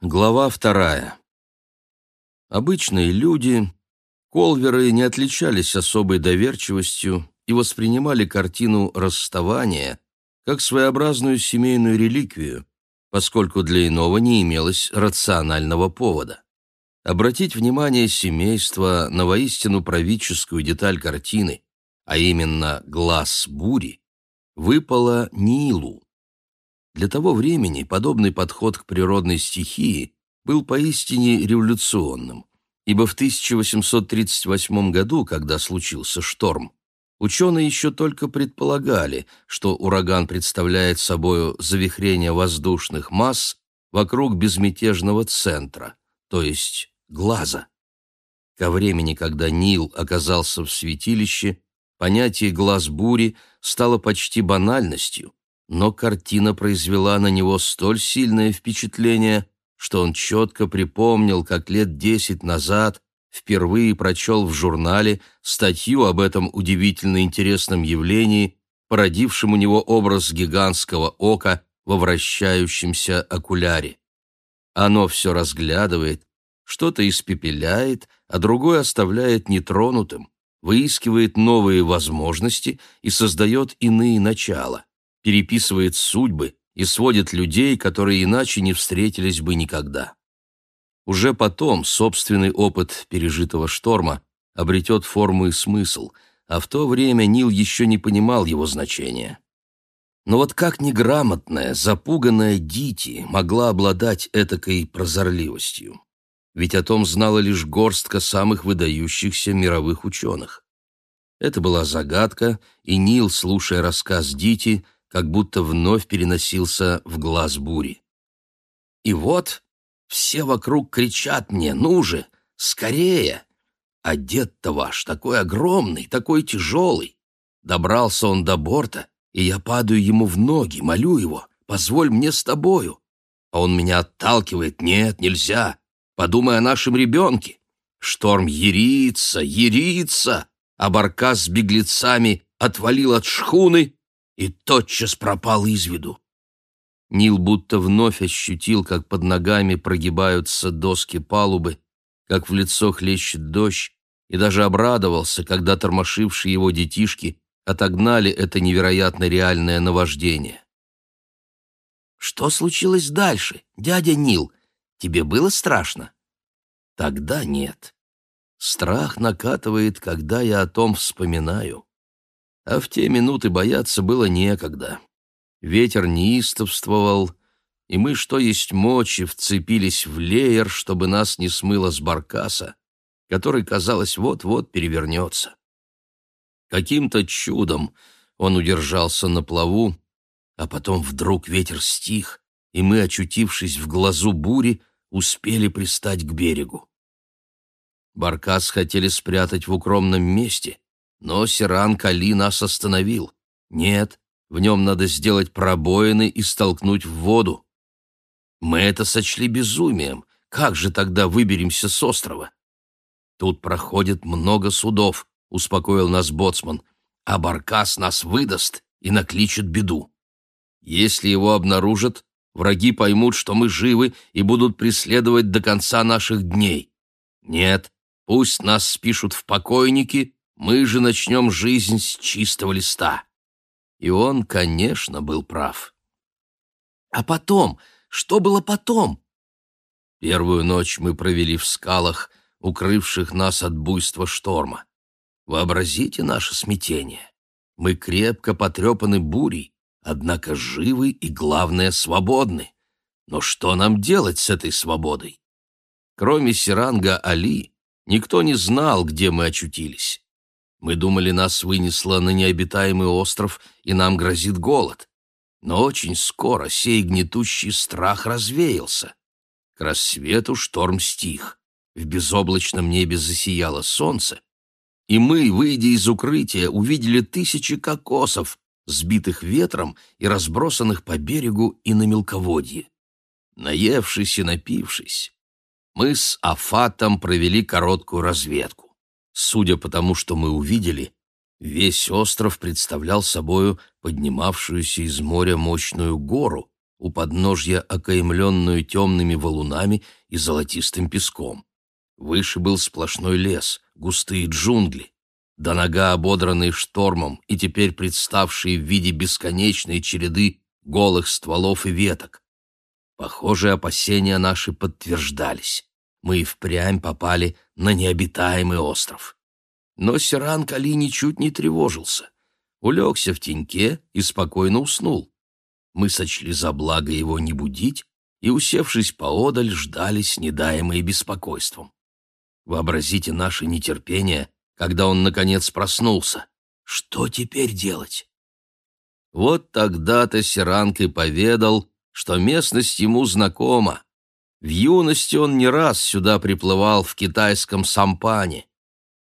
Глава вторая. Обычные люди, колверы не отличались особой доверчивостью и воспринимали картину расставания как своеобразную семейную реликвию, поскольку для иного не имелось рационального повода. Обратить внимание семейства на воистину правительскую деталь картины, а именно глаз бури, выпало Нилу. Для того времени подобный подход к природной стихии был поистине революционным, ибо в 1838 году, когда случился шторм, ученые еще только предполагали, что ураган представляет собою завихрение воздушных масс вокруг безмятежного центра, то есть глаза. Ко времени, когда Нил оказался в святилище, понятие «глаз бури» стало почти банальностью, но картина произвела на него столь сильное впечатление, что он четко припомнил, как лет десять назад впервые прочел в журнале статью об этом удивительно интересном явлении, породившем у него образ гигантского ока во вращающемся окуляре. Оно все разглядывает, что-то испепеляет, а другое оставляет нетронутым, выискивает новые возможности и создает иные начала переписывает судьбы и сводит людей, которые иначе не встретились бы никогда. Уже потом собственный опыт пережитого шторма обретет форму и смысл, а в то время Нил еще не понимал его значения. Но вот как неграмотная, запуганная Дити могла обладать этакой прозорливостью? Ведь о том знала лишь горстка самых выдающихся мировых ученых. Это была загадка, и Нил, слушая рассказ Дити, как будто вновь переносился в глаз бури. И вот все вокруг кричат мне «Ну же, скорее!» А дед-то ваш такой огромный, такой тяжелый. Добрался он до борта, и я падаю ему в ноги, молю его, позволь мне с тобою. А он меня отталкивает, нет, нельзя, подумай о нашем ребенке. Шторм ерится, ерится, а баркас с беглецами отвалил от шхуны и тотчас пропал из виду. Нил будто вновь ощутил, как под ногами прогибаются доски палубы, как в лицо хлещет дождь, и даже обрадовался, когда тормошившие его детишки отогнали это невероятно реальное наваждение. «Что случилось дальше, дядя Нил? Тебе было страшно?» «Тогда нет. Страх накатывает, когда я о том вспоминаю а в те минуты бояться было некогда. Ветер неистовствовал, и мы, что есть мочи, вцепились в леер, чтобы нас не смыло с баркаса, который, казалось, вот-вот перевернется. Каким-то чудом он удержался на плаву, а потом вдруг ветер стих, и мы, очутившись в глазу бури, успели пристать к берегу. Баркас хотели спрятать в укромном месте, но Сиран Кали нас остановил. Нет, в нем надо сделать пробоины и столкнуть в воду. Мы это сочли безумием. Как же тогда выберемся с острова? Тут проходит много судов, успокоил нас боцман, а Баркас нас выдаст и накличет беду. Если его обнаружат, враги поймут, что мы живы и будут преследовать до конца наших дней. Нет, пусть нас спишут в покойники, мы же начнем жизнь с чистого листа. И он, конечно, был прав. А потом? Что было потом? Первую ночь мы провели в скалах, укрывших нас от буйства шторма. Вообразите наше смятение. Мы крепко потрепаны бурей, однако живы и, главное, свободны. Но что нам делать с этой свободой? Кроме Сиранга Али, никто не знал, где мы очутились. Мы думали, нас вынесло на необитаемый остров, и нам грозит голод. Но очень скоро сей гнетущий страх развеялся. К рассвету шторм стих. В безоблачном небе засияло солнце, и мы, выйдя из укрытия, увидели тысячи кокосов, сбитых ветром и разбросанных по берегу и на мелководье. Наевшись и напившись, мы с Афатом провели короткую разведку. Судя по тому, что мы увидели, весь остров представлял собою поднимавшуюся из моря мощную гору, у подножья окаемленную темными валунами и золотистым песком. Выше был сплошной лес, густые джунгли, до нога ободранные штормом и теперь представшие в виде бесконечной череды голых стволов и веток. Похожие опасения наши подтверждались. Мы и впрямь попали на необитаемый остров. Но Сиран Кали ничуть не тревожился. Улегся в теньке и спокойно уснул. Мы сочли за благо его не будить и, усевшись поодаль, ждали с недаемой беспокойством. Вообразите наше нетерпение, когда он, наконец, проснулся. Что теперь делать? Вот тогда-то Сиранг и поведал, что местность ему знакома. В юности он не раз сюда приплывал в китайском сампане.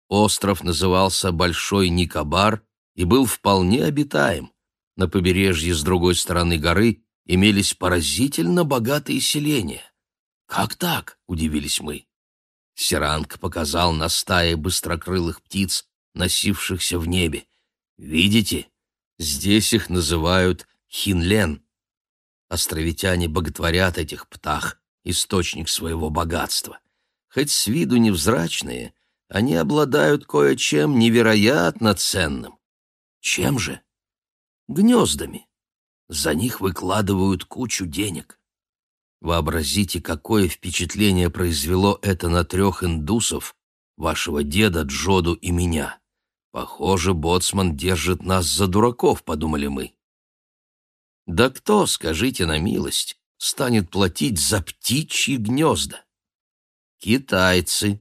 Остров назывался Большой Никобар и был вполне обитаем. На побережье с другой стороны горы имелись поразительно богатые селения. «Как так?» — удивились мы. Сиранг показал на стае быстрокрылых птиц, носившихся в небе. «Видите? Здесь их называют хинлен. Островитяне боготворят этих птах, источник своего богатства. Хоть с виду невзрачные, они обладают кое-чем невероятно ценным. Чем же? Гнездами. За них выкладывают кучу денег. Вообразите, какое впечатление произвело это на трех индусов, вашего деда Джоду и меня. Похоже, боцман держит нас за дураков, подумали мы. Да кто, скажите на милость, станет платить за птичьи гнезда? Китайцы.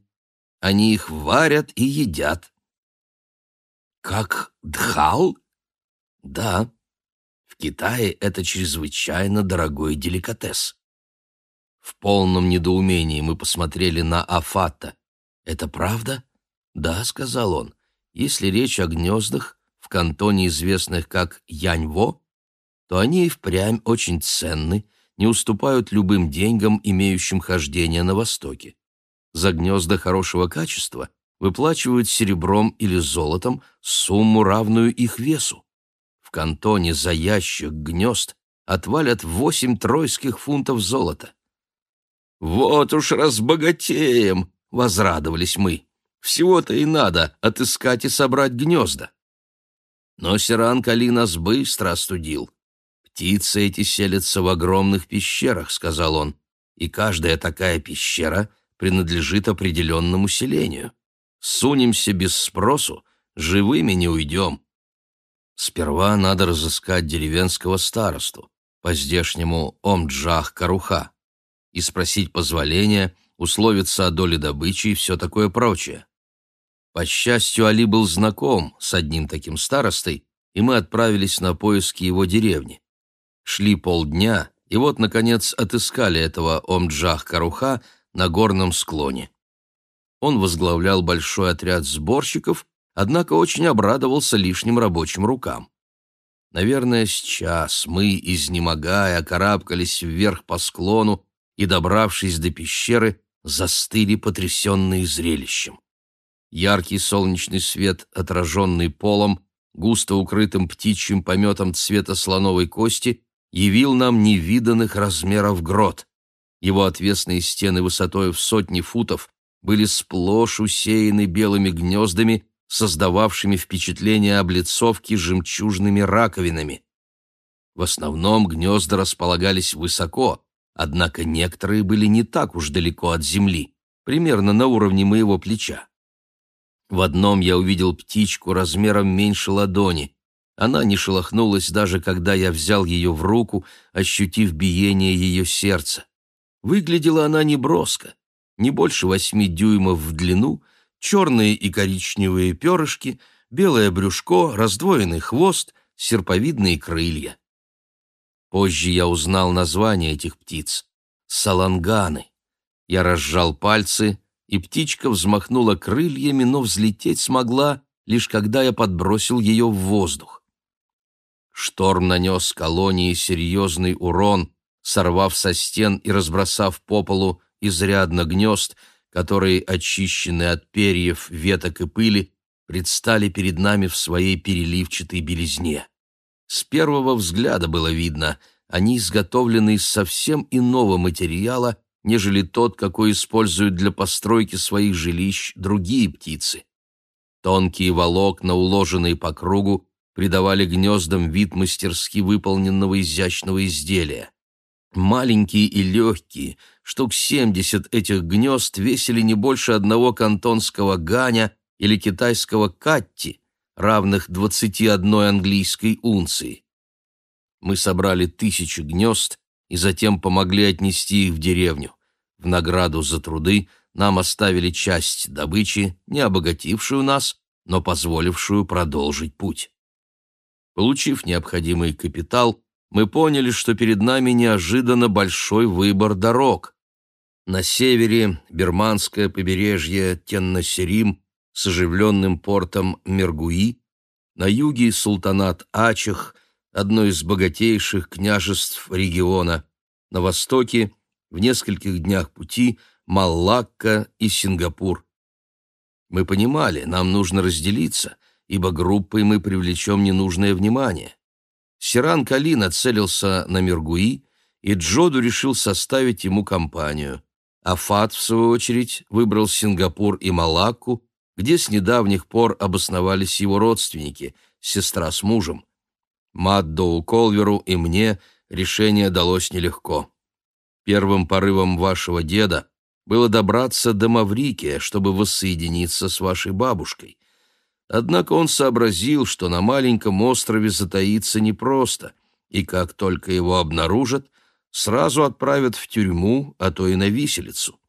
Они их варят и едят. Как дхал? Да. В Китае это чрезвычайно дорогой деликатес. В полном недоумении мы посмотрели на Афата. «Это правда?» «Да», — сказал он. «Если речь о гнездах, в кантоне известных как Яньво, то они и впрямь очень ценны, не уступают любым деньгам, имеющим хождение на Востоке. За гнезда хорошего качества выплачивают серебром или золотом сумму, равную их весу. В кантоне за ящик гнезд отвалят восемь тройских фунтов золота. «Вот уж разбогатеем!» — возрадовались мы. «Всего-то и надо отыскать и собрать гнезда». Но Сиран Кали нас быстро остудил. «Птицы эти селятся в огромных пещерах», — сказал он, «и каждая такая пещера принадлежит определенному селению. Сунемся без спросу, живыми не уйдем». Сперва надо разыскать деревенского старосту, по-здешнему Омджах-Каруха и спросить позволения, условиться о доле добычи и все такое прочее. По счастью, Али был знаком с одним таким старостой, и мы отправились на поиски его деревни. Шли полдня, и вот, наконец, отыскали этого Омджах-Каруха на горном склоне. Он возглавлял большой отряд сборщиков, однако очень обрадовался лишним рабочим рукам. Наверное, сейчас мы, изнемогая, карабкались вверх по склону, и, добравшись до пещеры, застыли потрясенные зрелищем. Яркий солнечный свет, отраженный полом, густо укрытым птичьим пометом цвета слоновой кости, явил нам невиданных размеров грот. Его отвесные стены высотой в сотни футов были сплошь усеяны белыми гнездами, создававшими впечатление облицовки жемчужными раковинами. В основном гнезда располагались высоко, Однако некоторые были не так уж далеко от земли, примерно на уровне моего плеча. В одном я увидел птичку размером меньше ладони. Она не шелохнулась даже когда я взял ее в руку, ощутив биение ее сердца. Выглядела она неброско, не больше восьми дюймов в длину, черные и коричневые перышки, белое брюшко, раздвоенный хвост, серповидные крылья. Позже я узнал название этих птиц — саланганы. Я разжал пальцы, и птичка взмахнула крыльями, но взлететь смогла, лишь когда я подбросил ее в воздух. Шторм нанес колонии серьезный урон, сорвав со стен и разбросав по полу изрядно гнезд, которые, очищенные от перьев, веток и пыли, предстали перед нами в своей переливчатой белизне. С первого взгляда было видно, они изготовлены из совсем иного материала, нежели тот, какой используют для постройки своих жилищ другие птицы. Тонкие волокна, уложенные по кругу, придавали гнездам вид мастерски выполненного изящного изделия. Маленькие и легкие, штук семьдесят этих гнезд весили не больше одного кантонского ганя или китайского катти, равных двадцати одной английской унции. Мы собрали тысячи гнезд и затем помогли отнести их в деревню. В награду за труды нам оставили часть добычи, не обогатившую нас, но позволившую продолжить путь. Получив необходимый капитал, мы поняли, что перед нами неожиданно большой выбор дорог. На севере Берманское побережье Теннасерим с оживленным портом Мергуи, на юге султанат Ачех, одно из богатейших княжеств региона, на востоке, в нескольких днях пути, Малакка и Сингапур. Мы понимали, нам нужно разделиться, ибо группой мы привлечем ненужное внимание. Сиран Кали нацелился на Мергуи, и Джоду решил составить ему компанию. А Фат, в свою очередь, выбрал Сингапур и Малакку, где с недавних пор обосновались его родственники, сестра с мужем. Маддоу Колверу и мне решение далось нелегко. Первым порывом вашего деда было добраться до Маврикия, чтобы воссоединиться с вашей бабушкой. Однако он сообразил, что на маленьком острове затаиться непросто, и как только его обнаружат, сразу отправят в тюрьму, а то и на виселицу.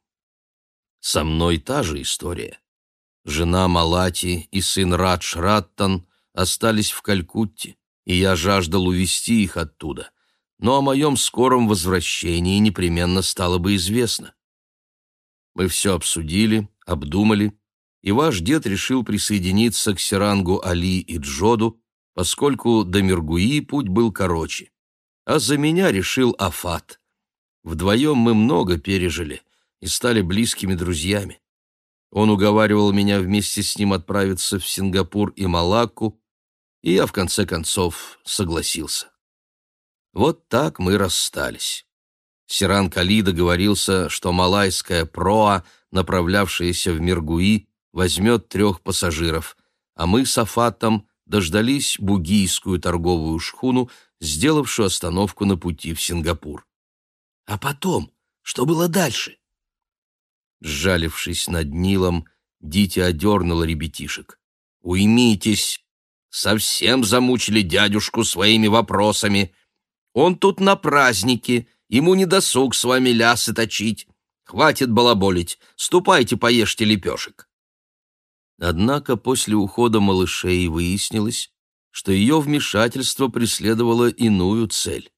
Со мной та же история. Жена Малати и сын Радж Раттан остались в Калькутте, и я жаждал увести их оттуда. Но о моем скором возвращении непременно стало бы известно. Мы все обсудили, обдумали, и ваш дед решил присоединиться к Сирангу Али и Джоду, поскольку до Миргуи путь был короче. А за меня решил Афат. Вдвоем мы много пережили и стали близкими друзьями. Он уговаривал меня вместе с ним отправиться в Сингапур и Малакку, и я, в конце концов, согласился. Вот так мы расстались. Сиран Кали договорился, что малайская проа, направлявшаяся в Миргуи, возьмет трех пассажиров, а мы с Афатом дождались бугийскую торговую шхуну, сделавшую остановку на пути в Сингапур. А потом, что было дальше? Сжалившись над Нилом, Дити одернула ребятишек. «Уймитесь! Совсем замучили дядюшку своими вопросами. Он тут на празднике, ему не досуг с вами лясы точить. Хватит балаболить, ступайте поешьте лепешек». Однако после ухода малышей выяснилось, что ее вмешательство преследовало иную цель.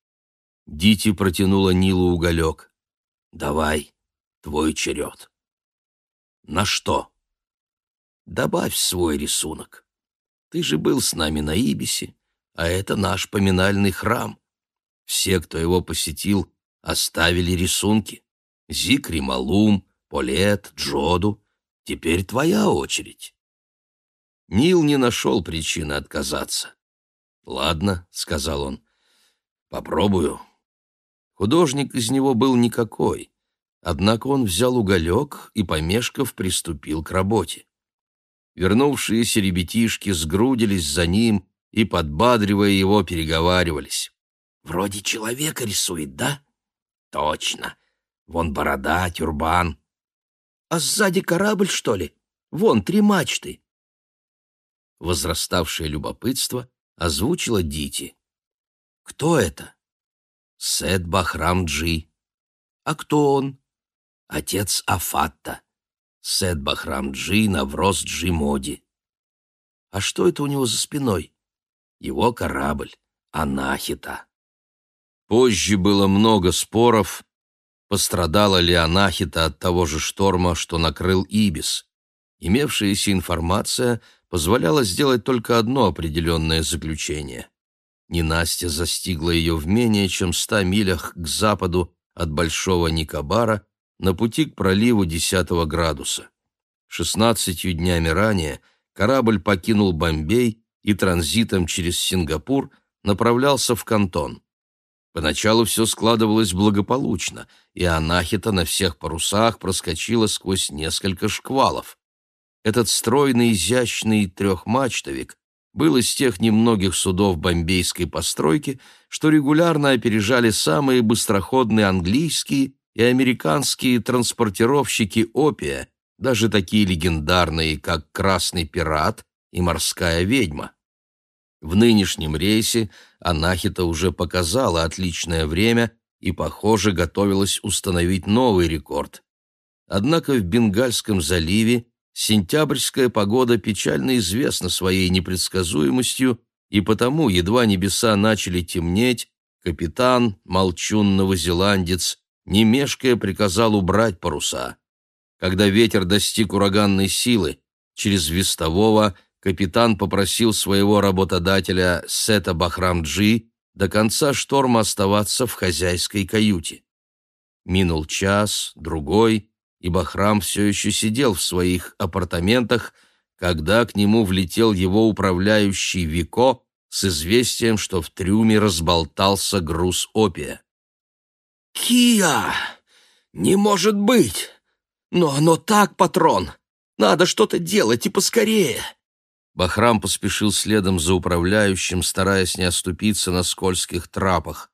Дити протянула Нилу уголек. «Давай, твой черед». «На что?» «Добавь свой рисунок. Ты же был с нами на Ибисе, а это наш поминальный храм. Все, кто его посетил, оставили рисунки. Зикри Малум, Полет, Джоду. Теперь твоя очередь. Нил не нашел причины отказаться. «Ладно», — сказал он, — «попробую». Художник из него был никакой, однако он взял уголек и, помешков, приступил к работе. Вернувшиеся ребятишки сгрудились за ним и, подбадривая его, переговаривались. «Вроде человека рисует, да?» «Точно. Вон борода, тюрбан. А сзади корабль, что ли? Вон три мачты. Возраставшее любопытство озвучило Дити. Кто это? Сет Бахрам-Джи. А кто он? Отец Афатта. Сет Бахрам-Джи Навроз Джи Моди. А что это у него за спиной? Его корабль. Анахита. Позже было много споров, пострадала ли Анахита от того же шторма, что накрыл Ибис. Имевшаяся информация позволяла сделать только одно определенное заключение. Ненастья застигла ее в менее чем ста милях к западу от Большого Никобара на пути к проливу 10 градуса. Шестнадцатью днями ранее корабль покинул Бомбей и транзитом через Сингапур направлялся в Кантон. Поначалу все складывалось благополучно, и Анахита на всех парусах проскочила сквозь несколько шквалов. Этот стройный, изящный трехмачтовик был из тех немногих судов бомбейской постройки, что регулярно опережали самые быстроходные английские и американские транспортировщики опия, даже такие легендарные, как «Красный пират» и «Морская ведьма». В нынешнем рейсе Анахита уже показала отличное время и, похоже, готовилась установить новый рекорд. Однако в Бенгальском заливе сентябрьская погода печально известна своей непредсказуемостью, и потому, едва небеса начали темнеть, капитан, молчун-новозеландец, не мешкая приказал убрать паруса. Когда ветер достиг ураганной силы, через вестового капитан попросил своего работодателя Сета Бахрамджи до конца шторма оставаться в хозяйской каюте. Минул час, другой, и Бахрам все еще сидел в своих апартаментах, когда к нему влетел его управляющий Вико с известием, что в трюме разболтался груз опия. «Кия! Не может быть! Но оно так, патрон! Надо что-то делать и поскорее!» Бахрам поспешил следом за управляющим, стараясь не оступиться на скользких трапах.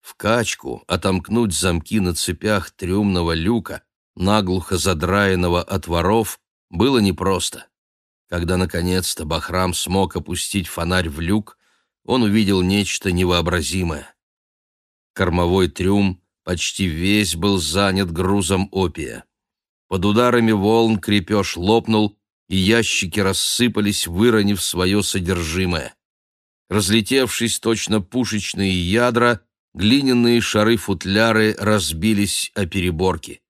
В качку отомкнуть замки на цепях трюмного люка, наглухо задраенного от воров, было непросто. Когда, наконец-то, Бахрам смог опустить фонарь в люк, он увидел нечто невообразимое. Кормовой трюм почти весь был занят грузом опия. Под ударами волн крепеж лопнул, и ящики рассыпались, выронив свое содержимое. Разлетевшись точно пушечные ядра, глиняные шары-футляры разбились о переборки.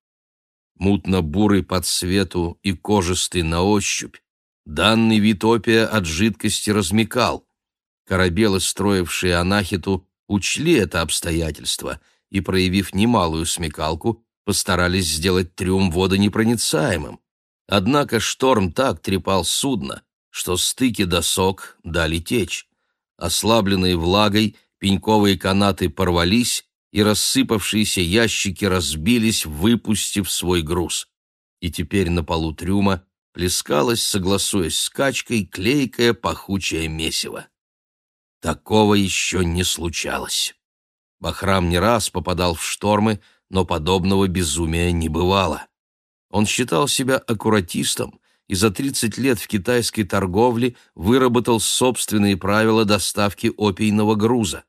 Мутно-бурый по цвету и кожистый на ощупь, данный вид опия от жидкости размекал. Корабелы, строившие анахиту, учли это обстоятельство и, проявив немалую смекалку, постарались сделать трюм водонепроницаемым. Однако шторм так трепал судно, что стыки досок дали течь. Ослабленные влагой, пеньковые канаты порвались, и рассыпавшиеся ящики разбились, выпустив свой груз. И теперь на полу трюма плескалось, согласуясь с качкой, клейкое пахучее месиво. Такого еще не случалось. Бахрам не раз попадал в штормы, но подобного безумия не бывало. Он считал себя аккуратистом и за 30 лет в китайской торговле выработал собственные правила доставки опийного груза.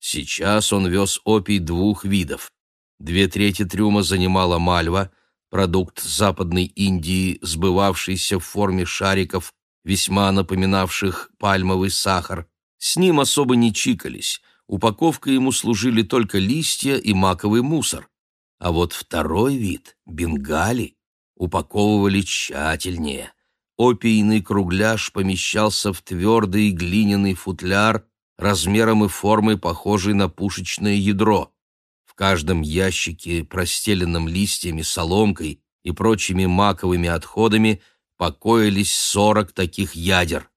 Сейчас он вез опий двух видов. Две трети трюма занимала мальва, продукт Западной Индии, сбывавшийся в форме шариков, весьма напоминавших пальмовый сахар. С ним особо не чикались, упаковкой ему служили только листья и маковый мусор. А вот второй вид, бенгали, упаковывали тщательнее. Опийный кругляш помещался в твердый глиняный футляр размером и формой, похожий на пушечное ядро. В каждом ящике, простеленном листьями, соломкой и прочими маковыми отходами, покоились сорок таких ядер.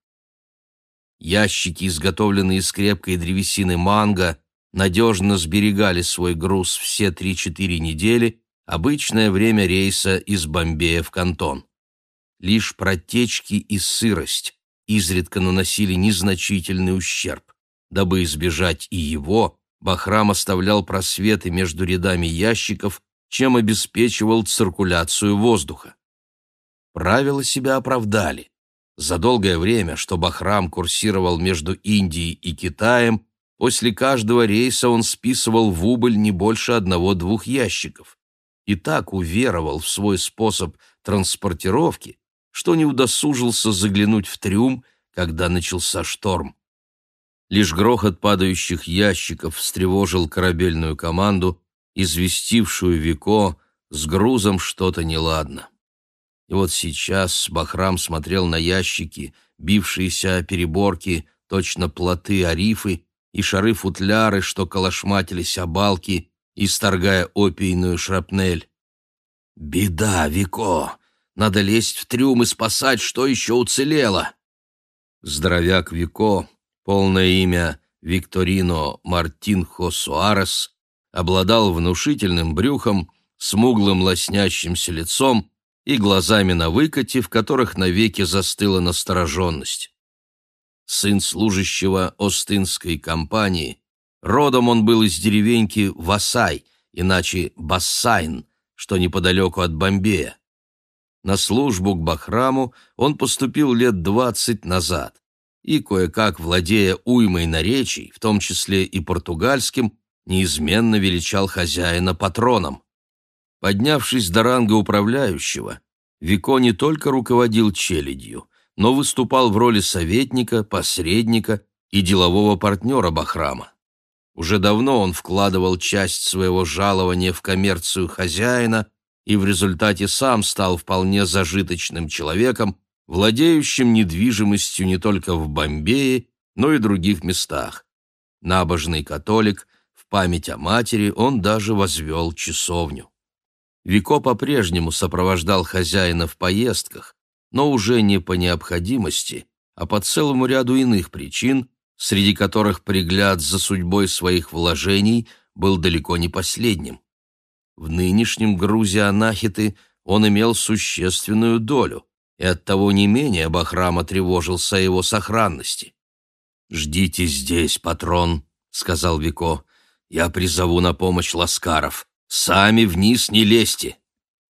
Ящики, изготовленные из крепкой древесины манго, надежно сберегали свой груз все 3-4 недели, обычное время рейса из Бомбея в Кантон. Лишь протечки и сырость изредка наносили незначительный ущерб. Дабы избежать и его, Бахрам оставлял просветы между рядами ящиков, чем обеспечивал циркуляцию воздуха. Правила себя оправдали. За долгое время, что Бахрам курсировал между Индией и Китаем, После каждого рейса он списывал в убыль не больше одного-двух ящиков. И так уверовал в свой способ транспортировки, что не удосужился заглянуть в трюм, когда начался шторм. Лишь грохот падающих ящиков встревожил корабельную команду, известившую Вико с грузом что-то неладно. И вот сейчас Бахрам смотрел на ящики, бившиеся о переборки, точно плоты арифы, и шары-футляры, что колошматились о балки, исторгая опийную шрапнель. «Беда, Вико! Надо лезть в трюм и спасать, что еще уцелело!» Здоровяк Вико, полное имя Викторино Мартинхо Суарес обладал внушительным брюхом, смуглым лоснящимся лицом и глазами на выкате, в которых навеки застыла настороженность. Сын служащего Остинской компании, родом он был из деревеньки Васай, иначе Бассайн, что неподалеку от Бомбея. На службу к Бахраму он поступил лет двадцать назад и, кое-как владея уймой наречий, в том числе и португальским, неизменно величал хозяина патроном. Поднявшись до ранга управляющего, Вико не только руководил челядью, но выступал в роли советника, посредника и делового партнера Бахрама. Уже давно он вкладывал часть своего жалования в коммерцию хозяина и в результате сам стал вполне зажиточным человеком, владеющим недвижимостью не только в Бомбее, но и других местах. Набожный католик, в память о матери он даже возвел часовню. Вико по-прежнему сопровождал хозяина в поездках, но уже не по необходимости, а по целому ряду иных причин, среди которых пригляд за судьбой своих вложений был далеко не последним. В нынешнем грузе анахиты он имел существенную долю, и оттого не менее Бахрама тревожился о его сохранности. «Ждите здесь, патрон», — сказал Вико. «Я призову на помощь ласкаров. Сами вниз не лезьте.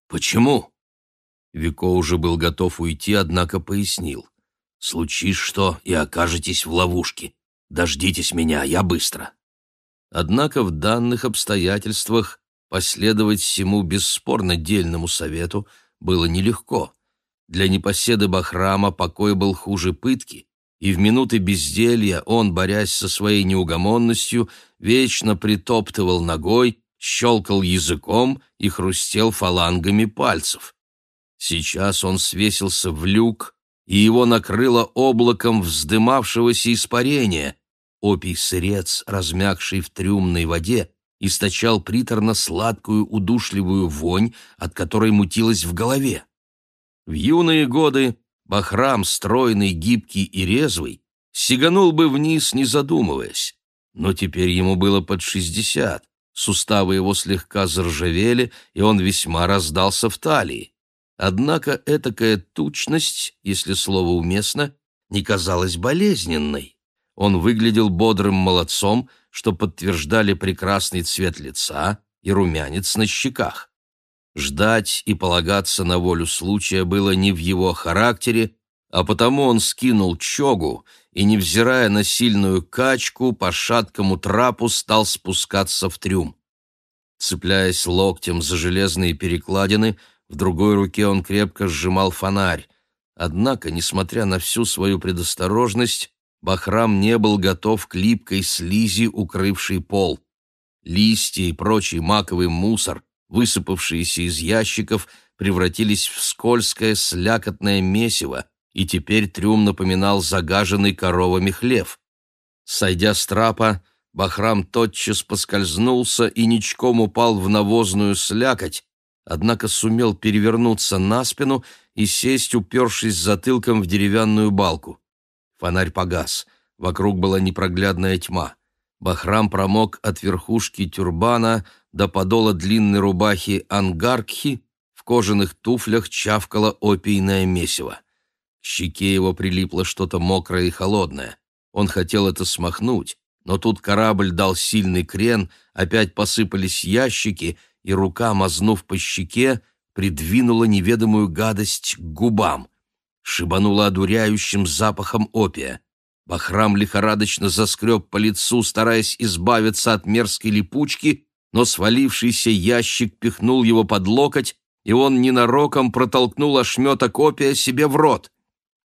Почему? Вико уже был готов уйти, однако пояснил. Случись что, и окажетесь в ловушке. Дождитесь меня, я быстро. Однако в данных обстоятельствах последовать всему бесспорно дельному совету было нелегко. Для непоседы Бахрама покой был хуже пытки, и в минуты безделья он, борясь со своей неугомонностью, вечно притоптывал ногой щелкал языком и хрустел фалангами пальцев. Сейчас он свесился в люк, и его накрыло облаком вздымавшегося испарения. Опий-сырец, размягший в трюмной воде, источал приторно-сладкую удушливую вонь, от которой мутилась в голове. В юные годы Бахрам, стройный, гибкий и резвый, сиганул бы вниз, не задумываясь. Но теперь ему было под шестьдесят, суставы его слегка заржавели, и он весьма раздался в талии. Однако этакая тучность, если слово уместно, не казалась болезненной. Он выглядел бодрым молодцом, что подтверждали прекрасный цвет лица и румянец на щеках. Ждать и полагаться на волю случая было не в его характере, а потому он скинул чогу и, невзирая на сильную качку, по шаткому трапу стал спускаться в трюм. Цепляясь локтем за железные перекладины, в другой руке он крепко сжимал фонарь. Однако, несмотря на всю свою предосторожность, Бахрам не был готов к липкой слизи, укрывшей пол. Листья и прочий маковый мусор, высыпавшиеся из ящиков, превратились в скользкое слякотное месиво, и теперь трюм напоминал загаженный коровами хлев. Сойдя с трапа, Бахрам тотчас поскользнулся и ничком упал в навозную слякоть, однако сумел перевернуться на спину и сесть, упершись затылком в деревянную балку. Фонарь погас, вокруг была непроглядная тьма. Бахрам промок от верхушки тюрбана до подола длинной рубахи ангаркхи, в кожаных туфлях чавкало опийное месиво. К щеке его прилипло что-то мокрое и холодное. Он хотел это смахнуть, но тут корабль дал сильный крен, опять посыпались ящики, и рука, мазнув по щеке, придвинула неведомую гадость к губам. Шибанула одуряющим запахом опия. Бахрам лихорадочно заскреб по лицу, стараясь избавиться от мерзкой липучки, но свалившийся ящик пихнул его под локоть, и он ненароком протолкнул ошметок опия себе в рот.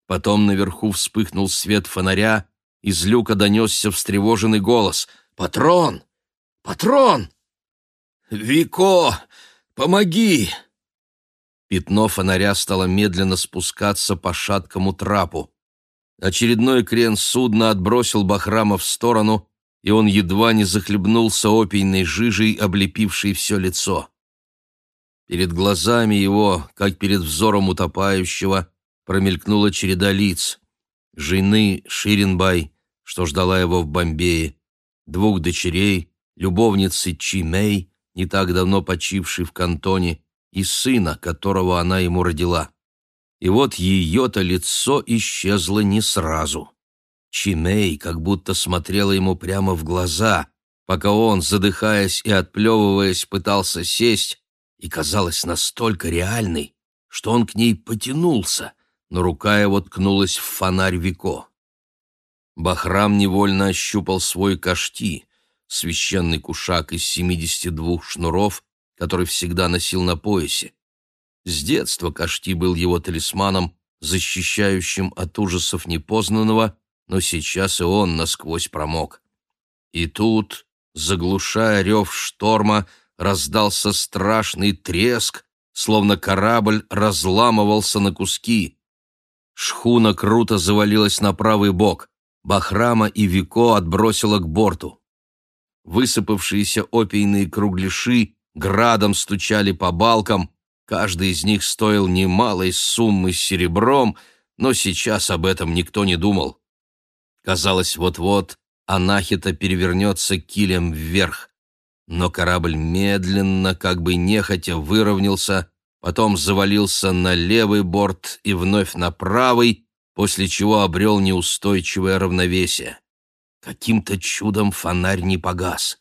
Потом наверху вспыхнул свет фонаря, из люка донесся встревоженный голос. «Патрон! Патрон! Вико, помоги!» Пятно фонаря стало медленно спускаться по шаткому трапу. Очередной крен судна отбросил Бахрама в сторону, и он едва не захлебнулся опийной жижей, облепившей все лицо. Перед глазами его, как перед взором утопающего, промелькнула череда лиц. Жены Ширинбай, что ждала его в Бомбее, двух дочерей, любовницы Чи Мэй, не так давно почившей в кантоне, и сына, которого она ему родила. И вот ее-то лицо исчезло не сразу. Чимей как будто смотрела ему прямо в глаза, пока он, задыхаясь и отплевываясь, пытался сесть, и казалась настолько реальной, что он к ней потянулся, но рука его ткнулась в фонарь Вико. Бахрам невольно ощупал свой кашти, священный кушак из 72 шнуров, который всегда носил на поясе. С детства кашти был его талисманом, защищающим от ужасов непознанного, но сейчас и он насквозь промок. И тут, заглушая рев шторма, раздался страшный треск, словно корабль разламывался на куски. Шхуна круто завалилась на правый бок. Бахрама и Вико отбросило к борту. Высыпавшиеся опийные кругляши градом стучали по балкам, каждый из них стоил немалой суммы серебром, но сейчас об этом никто не думал. Казалось, вот-вот Анахита перевернется килем вверх. Но корабль медленно, как бы нехотя, выровнялся, потом завалился на левый борт и вновь на правый, после чего обрел неустойчивое равновесие. Каким-то чудом фонарь не погас.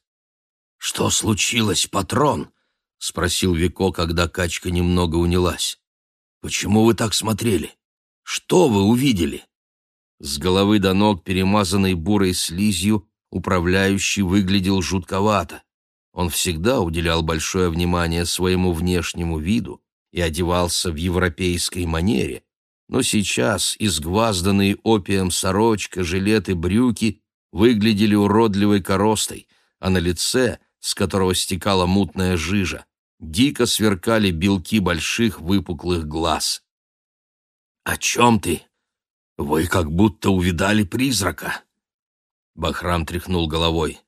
«Что случилось, патрон?» — спросил Вико, когда качка немного унялась. «Почему вы так смотрели? Что вы увидели?» С головы до ног, перемазанной бурой слизью, управляющий выглядел жутковато. Он всегда уделял большое внимание своему внешнему виду и одевался в европейской манере, но сейчас изгвазданные опием сорочка, жилет и брюки выглядели уродливой коростой, а на лице, с которого стекала мутная жижа, дико сверкали белки больших выпуклых глаз. «О чем ты? Вы как будто увидали призрака!» Бахрам тряхнул головой.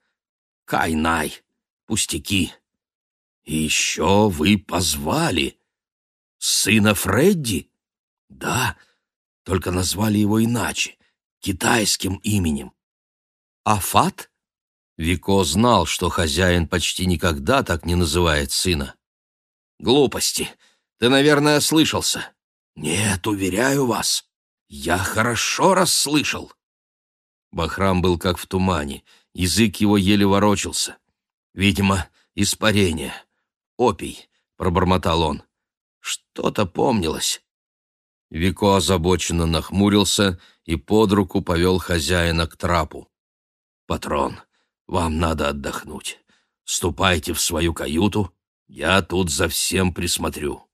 «Кайнай, пустяки. И еще вы позвали сына Фредди?» Да, только назвали его иначе, китайским именем. Афат? Вико знал, что хозяин почти никогда так не называет сына. Глупости. Ты, наверное, слышался. Нет, уверяю вас, я хорошо расслышал. Бахрам был как в тумане, язык его еле ворочался. Видимо, испарение. Опий, пробормотал он. Что-то помнилось. Вико озабоченно нахмурился и под руку повел хозяина к трапу. «Патрон, вам надо отдохнуть. Ступайте в свою каюту, я тут за всем присмотрю».